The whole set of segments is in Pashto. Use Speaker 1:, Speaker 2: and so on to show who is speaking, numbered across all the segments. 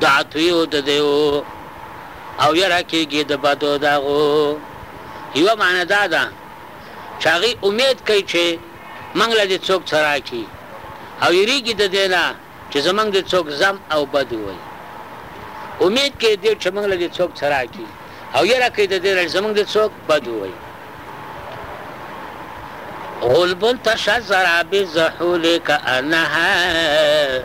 Speaker 1: د عطویو د دیو او یره کېږي د بدو د هغو یوه معنی دا ده چې هغوی امید کوي چې موږ له دې څوک څه راکړي او یریږي د دې نه چې زموږ دې څوک ذم او بد ووایي امید کوي دې چې موږ له دې څوک څه راکړي او یره کوي د دې نه چې زموږ دې څوک بد ووایي غلبل تشذر بزحولك أنها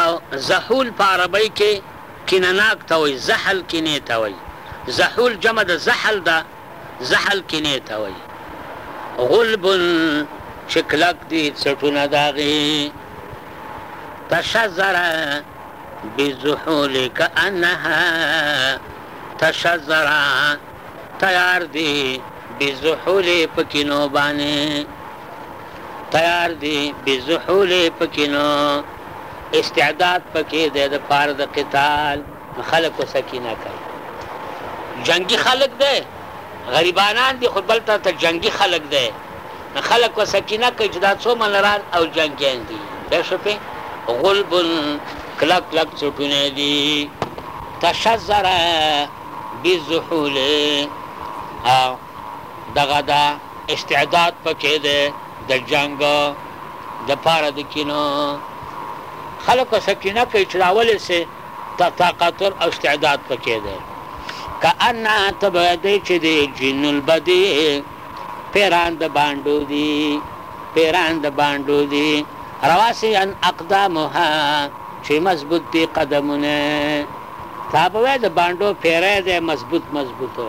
Speaker 1: او زحول په عربۍ کې کینه ناک ته وایي، زحل کینې ته وایي. زحول جمع د زحل ده، زحل کینې ته وایي. غلب چې کلک دي څټونه د هغې. تشذر بزحول کأنها تشذر تیار دي بزحول په کینو باندې. تیار دی بزحول پکی نو استعداد پکی دی د پار د قتال خلق و سکینه کوي جنگی خلق دی غریبانان دی خود بل ته جنگی خلق دی خلق و سکینه کوي چې دا څو منران او جنگیان دي به شپه غلب کلک کلک څټونه دي تشذر بزحول او دغه ده استعداد پکې ده د جنګ د پاره د کینه خلک څه کینه کوي چې دا ولې سه طاقت او استعداد پکې ده کأن تبدی چې دی جن البدی پیران د باندو دي پیران د باندو دي رواسي ان اقدامها چې مضبوط دي قدمونه تا به د باندو پیره ده مضبوط مضبوطه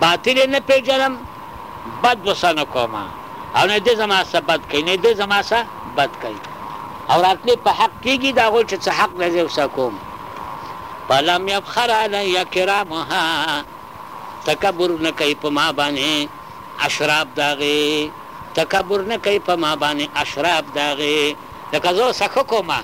Speaker 1: باطل نه پېژنم، بد ورسره نه کوم او نه دی زما څخه بد کوي، نه دی زما څخه بد کوي او راتلې په حق کېږي د هغوی چې څه حق دی زه یې ورسره کوم. فلم یبخر علیه کرامها تکبر نه کوي په ما باندې اشراب د هغې، تکبر نه کوي په ما باندې اشراب د هغې، لکه زه ورسره ښه کوم.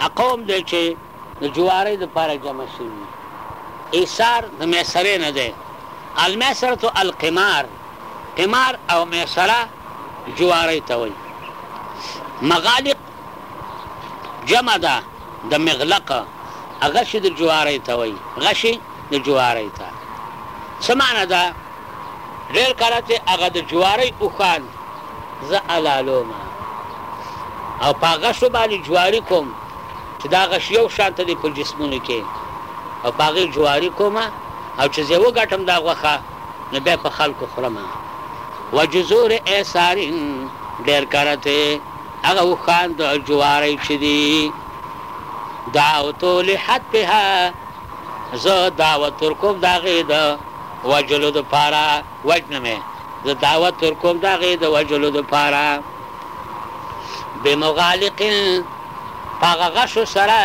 Speaker 1: هغه قوم دی چې د جوارۍ لپاره جمع شوي ایثار د میسرې نه دی المیسرة القمار قمار او میسره جوارۍ ته وایي مغالق جمع ده د مغلق غشي د جوارۍ ته وایي غشي د جوارۍ ته څه معنی ده ډېر کله چې هغه د جوارۍ اوښان زه حلالوم او په غشو باندې جواري کوم چې دا غش یو شان ته دی په جسمونو کې او په هغې جواري کوم او چې زه وګټم دا غوښه نو بیا په خلکو خورم و جزور ایسارین ډېر کله چې هغه اوښان د جوارۍ چې دي دعوتو لحتها زه دعوت ورکوم د هغې د وژلو د پاره وژنم زه دعوت ورکوم د هغې د وژلو د پاره بمغالق په هغه غشو سره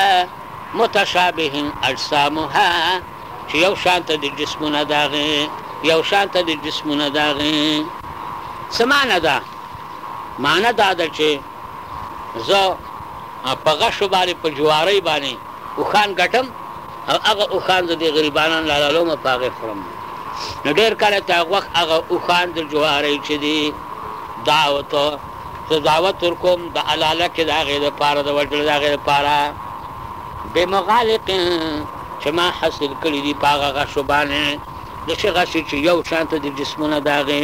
Speaker 1: متشابه اجسامها چې یو شان ته د جسمونه د هغې یو شان ته د جسمونه د هغې څه معنی ده معنی دا ده چې زه په غشو باندې په جوارۍ باندې اوښان ګټم او هغه اوښان زه دې غریبانان لالالومه په هغې خورم نو ډېر کله ته غوښ هغه اوښان د جوارۍ چې دي دعوت زه دعوت ورکوم د علاله کې د هغې دپاره د وژلو د هغې دپاره بمغالق چې ما حاصل کړي دي په هغه غشو باندې داسې غشې چې یو شان ته د جسمونه د هغې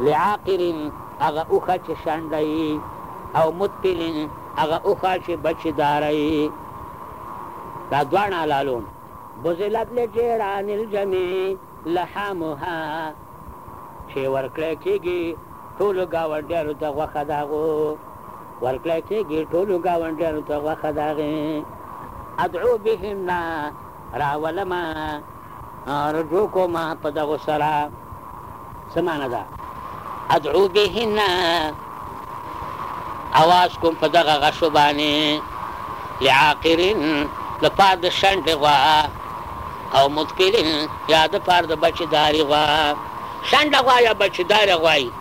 Speaker 1: لعاقر هغه اوښه چې شنډه وي او متقل هغه اوښه چې بچي داره وي دا دواړه حلالون بذلت لجیران الجميع لحامها چې ورکړی کېږي ټولو ګاونډیانو ته غوښه د هغو ورکړی کېږي ټولو ګاونډیانو ته غوښه د هغې ادعو بهن راولمه رجوع کوم په دغو سره څه معنی ده ادعو بهن اواز کوم په دغه غشو باندې لعاقرین لپاره د شنډې غوا او متکلین یا د پاره د بچداري غوا شنډه غوا یا بچداره غوای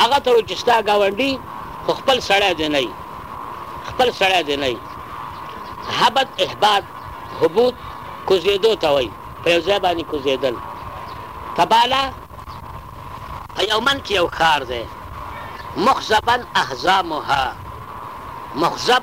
Speaker 1: هغه تر چې ستا ګاونډي خو خپل سړی دی نه خپل سړی دی نه هبت احباط هبوط کوزېدو ته وایي په یو ځای باندې کوزېدل تبالا په یومن کې یو ښار دی مخزبن احزامها مخزب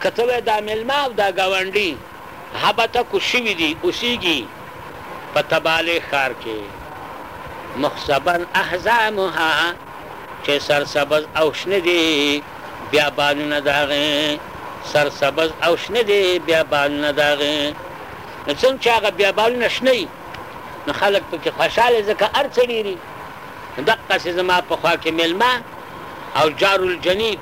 Speaker 1: که څه وای دا مېلمه او دا ګاونډي هبته کوز شوي دي، اوسېږي په تبالې ښار کې. مخصبا احزامها چې سرسبز او شنه دي بیابانونه د هغې، سرسبز او شنه دي بیابانونه د هغې. نو څنګه چې هغه بیابانونه شنه وي، نو خلک پکې خوشحاله وي، ځکه هر څه ډېر وي. نو دقسې زما په خوا کې مېلمه او جارالجنیب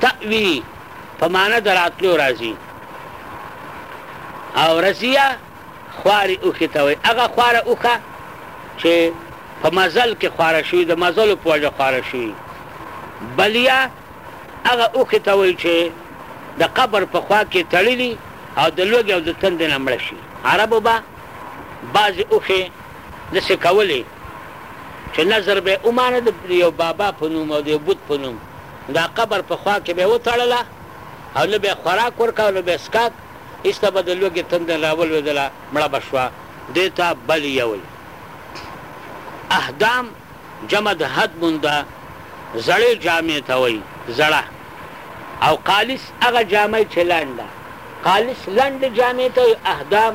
Speaker 1: تأوی په معنی د راتلو راځي او رضیه خوارې اوښې ته وایي هغه خواره اوښه چې په مزل کې خواره شوي د مزلو په وجه خواره شوي بلیه هغه اوښې ته وایي چې د قبر په خوا کې تړلي او د لوږې او د تندې نه مړه شي عربو به بعضې اوښې داسې کولې چې نذر به یې ومانه، د یو بابا په نوم او د یو بت په نوم دا قبر په خوا کې به یې وتړله او نه به یې خوراک ورکاوه او نه به یې څکاک، هیڅ ته به د لوږې تنده نه راولوېدله، مړه به شوه، دې ته بليه وایي. اهدام جمع د هدمن ده، زړې جامې ته وایي زړه او قالیس هغه جامه چې لنډه، قالیس لنډې جامې ته وایي، اهدام.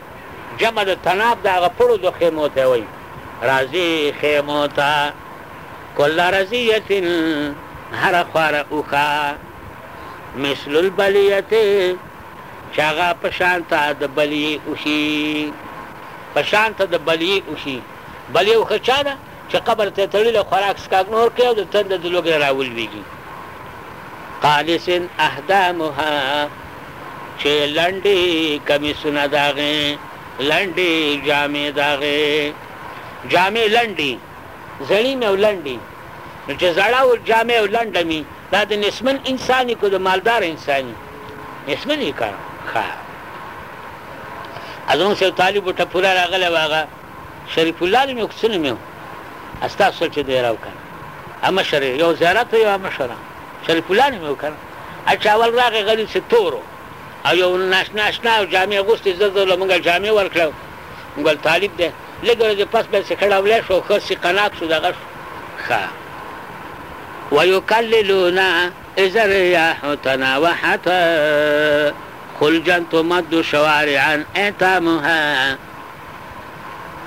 Speaker 1: جمع د تناب د هغه پړو د خېمو ته وایي. راځي خېمو ته کل رضیت هره خواره اوښه مثل البلیت چې هغه په شان ته د بلیې اوښي په شان ته د بلیې اوښي بلیې اوښه چا ده؟ چې قبر ته تړي له خوراک څکاک نه ورکوي او د تنده د لوږې نه راولوېږي قالس احدامها چې لنډې کمیسونه د هغې لنډې جامې د هغې جامې لنډې زړې مې او لنډې نو چې زړه او جامې او لنډه مې دا د نسمن انساني کو د مالدار انساني نسمن یې کړه ښه زموږ سیو طالب ورته پوره راغلی وه هغه شريف الله نوم يو که څه نوم يو استاد سوچ دې راو کنه امشر یو زیارت یو امشر شریف الله نوم یو کنه اچ اول راغی غلی څه تورو او یو ناشنا آشنا او جامع غوستې زر زر له مونږه جامع ورکړو مونږ طالب دی لږ ورځې پس به یې څه کړاولی شو ښه سي قناعت شو دغه شو ښه ويكللون إذا الرياح تناوحت خلجا تمد شوارعا أتامها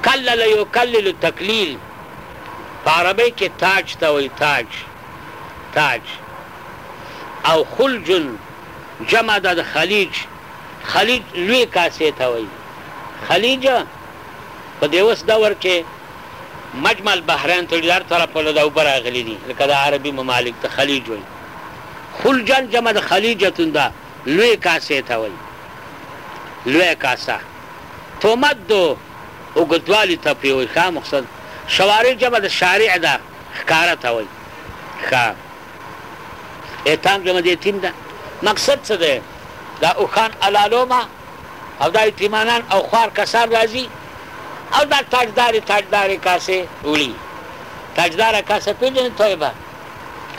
Speaker 1: کلل یکلل تکلیل په عربۍ کې تاج ته وایي تاج تاج او خلج جمع ده د خلیج خلیج لوی کاسې ته وایي خلیج په دې اوس دور کې مجمع البحرین ته هر طرف له دا اوبه راغلي دي لکه د عربي ممالک ته خلیج وایي خلجن جمع د خلیجتون ده لوی کاسې ته وایي لوی کاسه تهمت دو اوږدوالي ته پرې وایي ښه مقصد شوارع جمع د شارع ده ښکاره ته وایي ښه ایتام جمع د یتیم ده مقصد څه دی دا اوښان الالومه او دا یتیمانان او خوار کسان راځي او دا تاجدارې تاجدارې کاسې وړي تاجداره کاسه پېژنې طیبه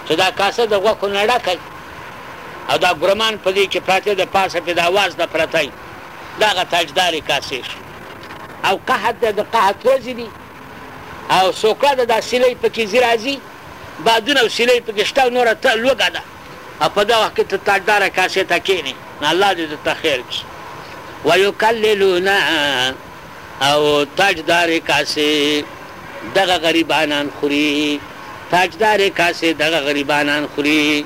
Speaker 1: چې دا کاسه د غوښو نه ډکه وي او دا ګرمان په دې چې پراته د پاسه پې د اواز نه پرته وي دغه تاجدارې کاسې شو او قحط د د قحط ورځې دي او سوکړه د دا سیلۍ پکې ځي راځي بادونه او سیلۍ پکې شته او نوره ته لوږه ده او په دغه وخت کې ته تاجداره کاسې ته کښېنې نو الله دې درته خیر کړي ویکللونه او تاج دار کاسې دغه غریبانان خوري تاج دار کاسې دغه غریبانان خوري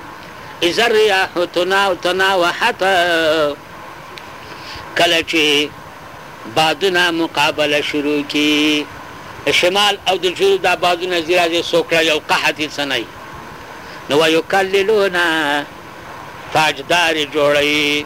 Speaker 1: اذا الرياح تنا تنا وحت کله چې بادونه مقابله شروع کی شمال او د جنوب دا بادونه زیرازې سوکړه یو قحطي څنای نو ویکللونا تاجدار جوړی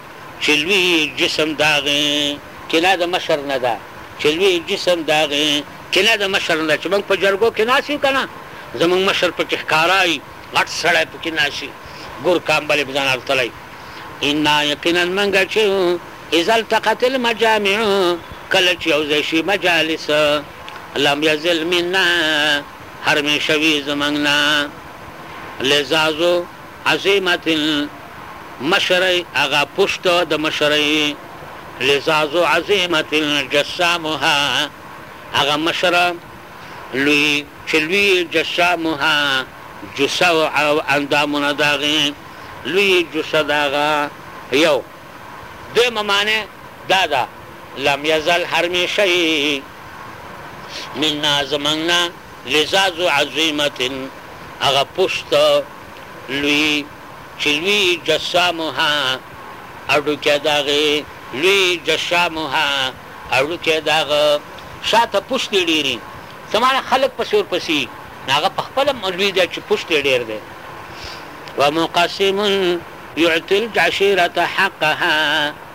Speaker 1: چې لوی جسم داغې کېنا د مشر نه ده چې لوی جسم داغې کېنا د مشر نه ده چې موږ په جرګو کې ناست یو کنه زموږ مشر پکې ښکاره وي غټ سړی پکې ناست وي ګور کامبل یې په ځان اغتلی انا یقینا موږ چې اذا التقت المجامع کله چې یو ځای شي مجالس لم یزل منا هرمیشه وي زموږ نه لزازو عظیمة المشرئ هغه پشت د مشرئ لذا ذو عظیمة جسامها هغه مشر لوی چې لوی یې جسامها جثه او اندامونه د هغې لوی یې جثه د هغه یو دویمه معنی دا ده لم یزل هرمیشه یې منا زمونږ نه لذا ذو عظیمة هغه پشت لوی چی لوی جسامها هډوکی داغی لوی جشامها هډوکی داغه شاته پشت یی ډیری څه معنی خلک پسی ورپسی یی نو هغه پخپله لوی دی چی پشت یی ډیر دی ومقسم یعطی الجعشیرة حقها.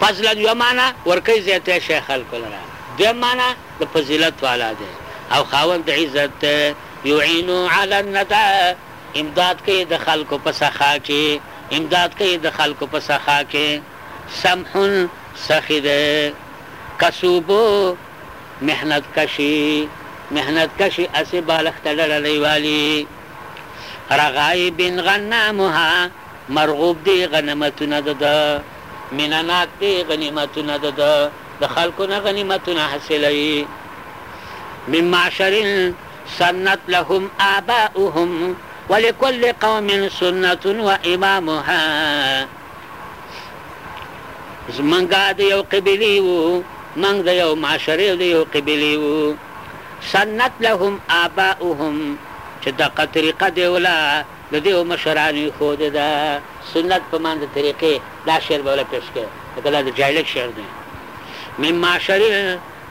Speaker 1: فضلاً یوه معنی ورکوي زیاتی شی خلکو لره دویم معنی د فضیلت والا دی او خاوند عزت دی یعین علی الندی امداد کوي د خلکو په سخا کې امداد کوي د خلکو په سخا کې سمح سخي دی کسوب محنت کشي محنت کشي اسې بالښت ته ډډه لۍ والي رغائب غنامها مرغوب دي غنمتونه د ده. مینه ناک دي غنیمتونه د ده. د خلکو نه غنیمتونه حاصلوي. من معشر سنت لهم آباؤهم ولکل قوم سنة و امامها زمونږ د یو قبیلې وو، مونږ د یو معشرې او د یو قبیلې وو، سنت لهم آباؤهم چې دقه طریقه دې وله. د دې مشرانو ايښودې ده سنت په مان د طريقې دا شعر به له پېش کړي لکه دا د جايلک شعر دی من معشر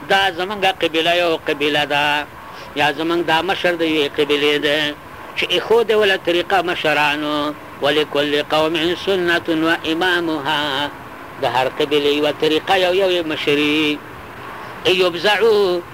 Speaker 1: دا زمونږ قبيله يو قبيله ده يا زمونږ دا مشر د يوې قبيلې ده چې ايښودې وله طريقه مشرانو ولکل قوم سنت و امامها د هر قبيلې يوه طريقه يو يو مشري ايوبزعو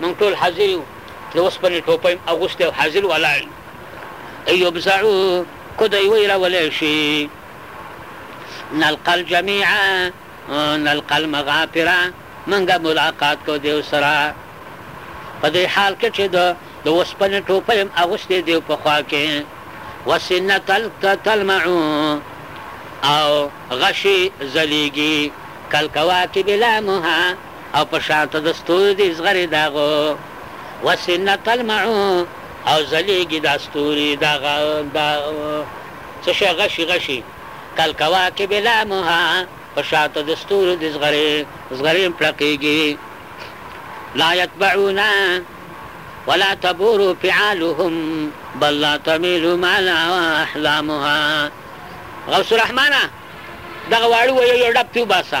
Speaker 1: موږ ټول حاضر یو، د اوسپنې ټوپۍ مو اغوستې او حاضر ولاړ یو. ایوب زاړو کدی ویرولی شي، نلقا الجمیعا نلقا المغافرا، موږ ملاقات کوو دیو سره. په دې حال کې چې ده د اوسپنې ټوپۍ هم اغوستې دیو په خوا کې وسنه تلمع او غشي ځلیږي کالکواکب لامها. او په شانته د ستوري دی زغری داغه وسې نه تلمع او ځلیږي دا ستوري داغه دا څه شی غشي غشي کالکواکب لامها په شانته د ستوري دی زغری زغری پړقیږي لا یتبعون ولا تبور فعالهم بل لا تمیل ما لا احلامها غوث الرحمانه دغه واړو ویو یو ډب تیو باسه.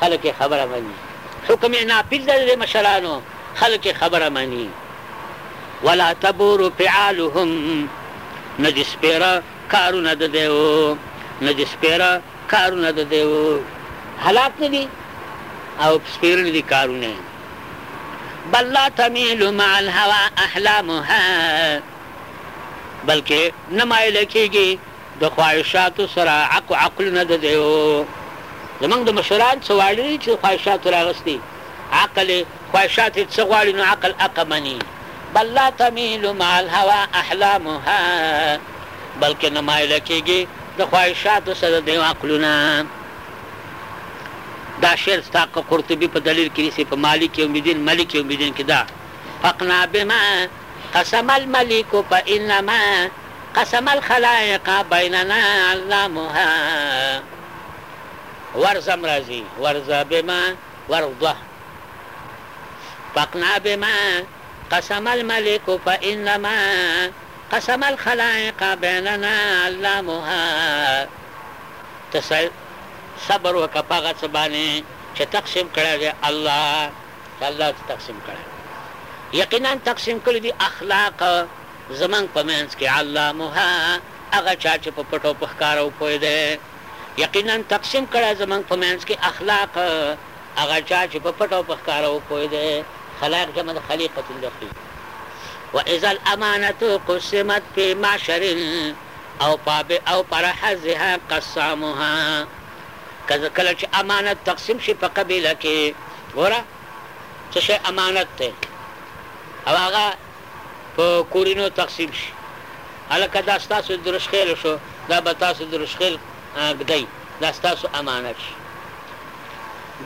Speaker 1: خلک یې خبره مني حکم یې نافذ ده د دې مشرانو خلک یې خبره مني ولا تبور فعالهم نه دي سپېره کارونه د دیو نه دي سپېره کارونه د دیو حالات نه دي او سپېره نه دي کارونه بل لا تمیل مع الهوا احلامها بلکې نه مایله کېږي د خواهشاتو سره عق عقل نه د دی او زمونږ د مشران څه واړی دی چی د خواهشاتو راغستی عقل یې خواهشات یې څه غواړی نو عقل اقه منی بل لا تمیل مع الهوی احلامها بلکه نه مایله کیږی د خواهشاتو سره د دیو عقلونه دا شعر ستا که قرطبی په دلیل کی نیسی په مالک یوم الدین ملک یوم الدین کی دا فقنا بما قسم الملیک فانما. قسم الخلائق بیننا الله موها ورځم راځي ورځه بما ورغدوه فقنا بما قسم الملک فانما قسم الخلائق بیننا الله موها ته صبر وکړه په هغه څه باندې چې تقسیم کړی دی الله چې الله ته تقسیم کړی یقینا تقسیم کړي دي اخلاق زمونږ په منځ کې الله مو هه هغه چا چې په پټو او په ښکارو پوه دی یقینا تقسیم کړی زمونږ په منځ کې اخلاق هغه چا چې په پټو او په ښکارو پوه دی خلائق جمع د خلیقة دخلی واذا الامانة قسمت فی معشر اوفا باوفر حظها قسامها که کله چې امانت تقسیم شي په قبیله کې ګوره څه شی امانت دی او هغه په کورینو تقسیم شی هلکه دا ستاسو درشخیل شو دا به تاسو درشخیل ږدی دا ستاسو امانت شی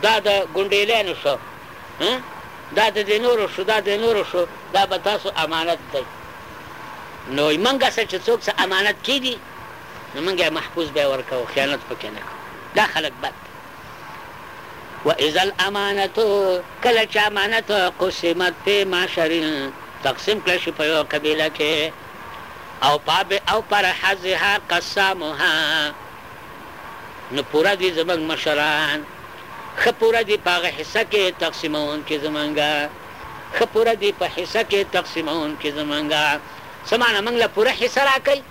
Speaker 1: دا د ګونډیلینو شو دا د دې نورو شو دا د نورو شو دا به تاسو امانت دی نو منګه سره چې څوک څه امانت کیدی نو منګه محفوظ به ورکو خیانت پکې نه دا خلک بد و اذا الامانة کله چې امانت قسمت فی معشر تقسیم کړل شي په یوه قبیله کې او پاب او پر حظها قسامها نو پوره دي زموږ مشران ښه پوره دي په هغه حصه کې تقسیمونکي زموږ ښه پوره دي په حصه کې تقسیمونکي زموږ څه معنی موږ له پوره حصه راکوي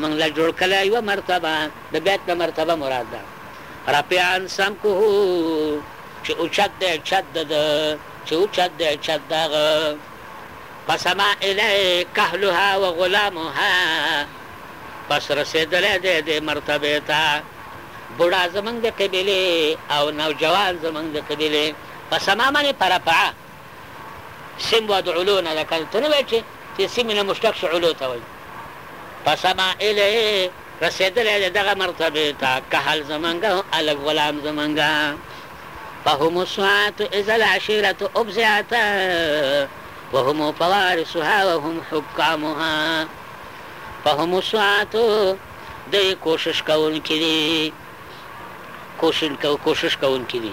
Speaker 1: موږ له جوړ کله یوه مرتبه د بیت نه مرتبه مراد ده رفیعا سمکه چې اوچت دی چت د ده چې اوچت دی چت د هغه په سما الی کهلها و غلامها پس رسېدلی دی دې مرتبې ته بوډا زموږ د قبیلې او نوجوان زموږ د قبیلې په سما معنې په رفعه سیم واد علو نه ده که ته نه وایې چې چې سیمې نه مشتق شو علو ته وایي په سما اله رسېدلی دی دغه مرتبې ته کهل زمونږ او الګ غلام زمونږ فهم الساعت اذا العشيرة ابزعت وهم فوارسها وهم حکامها فهم الساعت دوی کوشش کوونکي دي کوشش کوونکي دي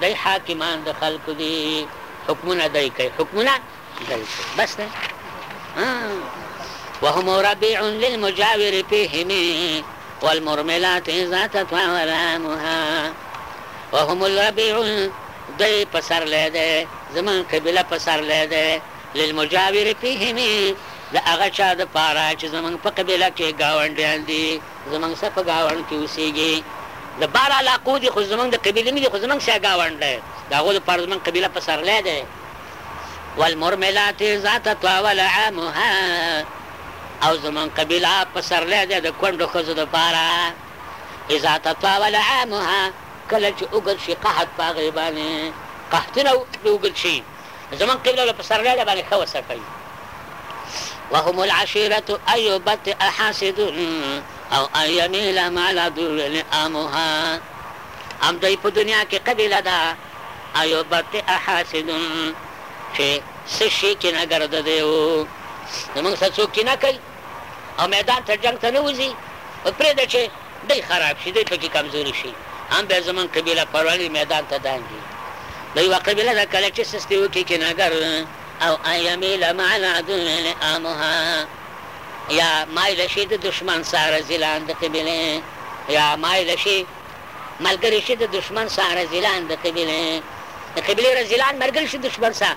Speaker 1: دی حاکمان د خلکو دی حکمونه دی کوي حکمونه دی کوي بس نه وهم ربيع للمجاور فيهم والمرملات اذا تطاولا مها وهم الربيع دی پسر لیده زمان قبله پسر لیده للمجاور فيهم د هغه چا د پاره چې زمونږ په قبله کې ګاونډیان دي زمونږ سه په ګاونډ کې اوسیږې د بار علاقو دي خو زمونږ د قبیلې نه دي خو زمونږ سه ګاونډ دی د هغو د پاره زمونږ قبیله پسرلی دی والمرملات ذات طاول عامها او زمونږ قبیله پسرلی دی د کونډو ښځو د پاره اذا تطاول عامها کله چې اوږد شي قحط په هغې باندې قحطي نه اوږد شي زموږ قبله له پسرلی له باندې ښه وڅکوي. وهم العشيرة ان يبطئ حاسد او ان يميل مع العدو لئامها هم دوی په دنیا کې قبیله ده ان يبطئ حاسد چې څه شي کینه ګر د دی و نو موږ سره څوک کینه کوي. او میدان ته جنګ ته نه وځي نو پرېږده چې دی خراب شي، دی پکې کمزوري شي، هم بیا زموږ قبیله پرولي میدان ته دانګي. د یوه قبیله ده کله چې سستي وکړي کینهګر او ان یمیل مع العدو لئامها یا مایله شي د دښمن سره ځیلان د قبیلې یا مایله شي ملګري شي د دښمن سره ځیلان د قبیلې د قبیلې سره ځیلان ملګري شي دښمن سره